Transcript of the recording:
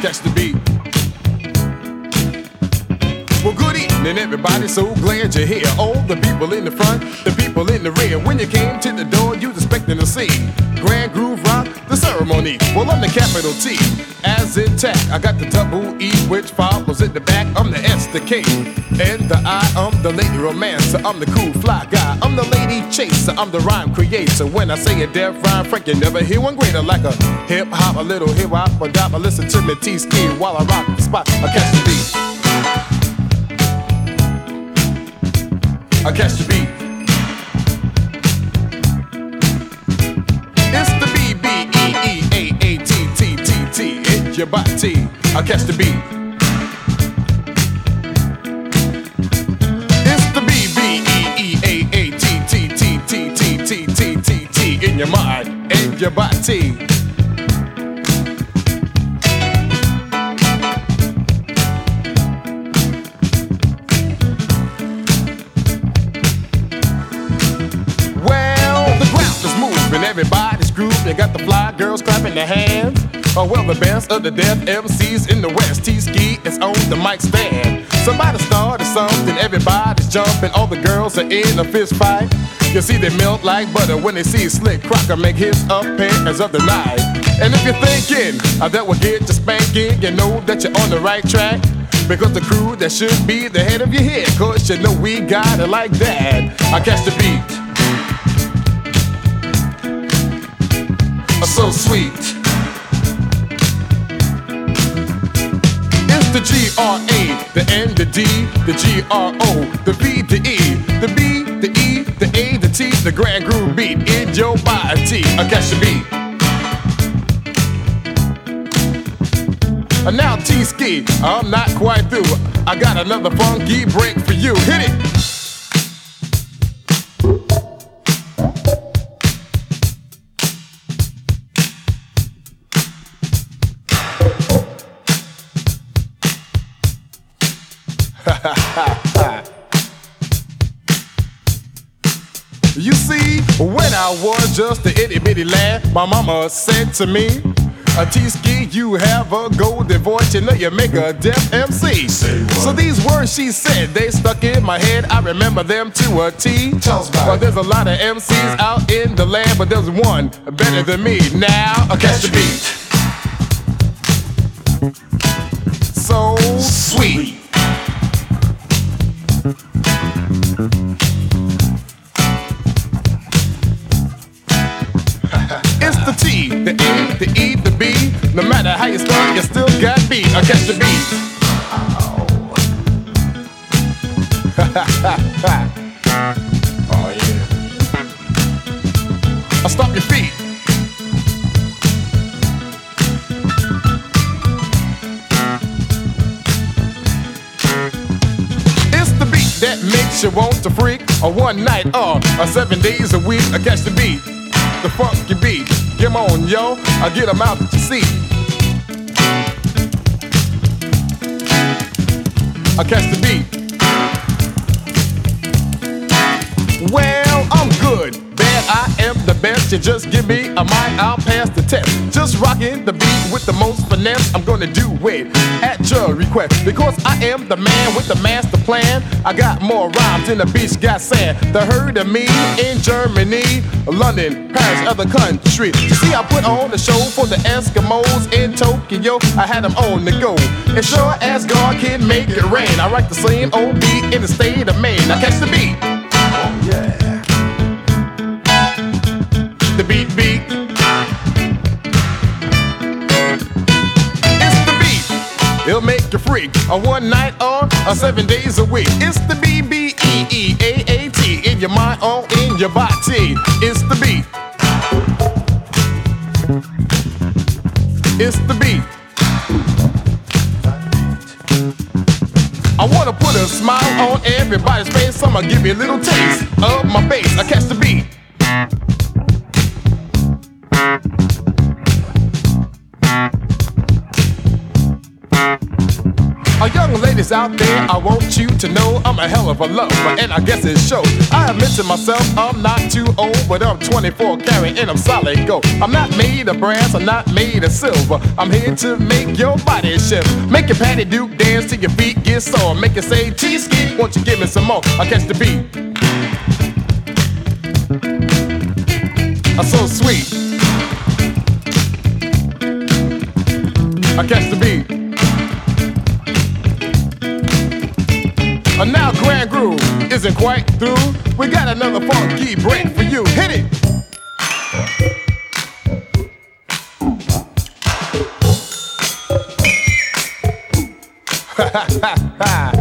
Catch the beat. Well, good evening, everybody. So glad you're here. All the people in the front, the people in the rear. When you came to the door, you was expecting to see Grand Groove Rock, the ceremony. Well, I'm the capital T, as intact. I got the double E, which follows at the back. I'm the S, the K, and the I. I'm the lady romancer. I'm the cool fly guy. I'm the lady chaser. I'm the rhyme creator. When I say a deaf rhyme, Frank, you never hear one greater. Like a hip hop, a little hip hop, a dop. I listen to me T ski while I rock the spot. I catch the beat. I catch the beat. Your body. I catch the beat. It's the B B E E A A T T T T T T T T T in your mind and your body. Well, the ground is moving, everybody's grooving. Got the fly girls clapping their hands. Oh, well, the best of the deaf MCs in the West. T Ski is on the mic stand. Somebody started something, everybody's jumping. All the girls are in a fist fight. You see, they melt like butter when they see Slick Crocker make his appearance of the night. And if you're thinking uh, that will get you spanking, you know that you're on the right track. Because the crew that should be the head of your head, cause you know we got it like that. I catch the beat. so sweet. The G R A, the N, the D, the G R O, the V, the E, the B, the E, the A, the T, the grand groove beat in your body. I catch the beat. And now T Ski, I'm not quite through. I got another funky break for you. Hit it. You see, when I was just a itty bitty lad, my mama said to me, a T-ski, you have a golden voice, you know you make a deaf MC. So these words she said, they stuck in my head, I remember them to a T. Well, there's a lot of MCs out in the land, but there's one better than me. Now, I catch the beat. So sweet. It's the T, the E, the E, the B. No matter how you start, you still got B. I catch the beat. Makes you want to freak. A one night or a seven days a week. I catch the beat, the funky beat. Come on, yo, I get 'em out that you see. I catch the beat. Well, I'm good. Bad, I. You just give me a mic, I'll pass the test. Just rocking the beat with the most finesse. I'm gonna do it at your request. Because I am the man with the master plan. I got more rhymes than the beach got sand. The heard of me in Germany, London, Paris, other countries. You see, I put on the show for the Eskimos in Tokyo. I had them on the go. And sure as God can make it rain, I write the same old beat in the state of Maine. Now catch the beat. Oh yeah. It'll make you freak. A one night or a seven days a week. It's the B B E E A A T in your mind or in your body. It's the beat. It's the beat. I wanna put a smile on everybody's face. I'ma give you a little taste of my bass. I catch the beat. Ladies out there, I want you to know I'm a hell of a lover, and I guess it shows. I admit to myself I'm not too old, but I'm 24 carat and I'm solid gold. I'm not made of brass, I'm not made of silver. I'm here to make your body shift. Make your patty duke dance till your feet get sore. Make it say cheese ski, won't you give me some more? I catch the beat. I'm so sweet. I catch the beat. And now Grand Groove isn't quite through. We got another funky break for you. Hit it! Ha ha ha!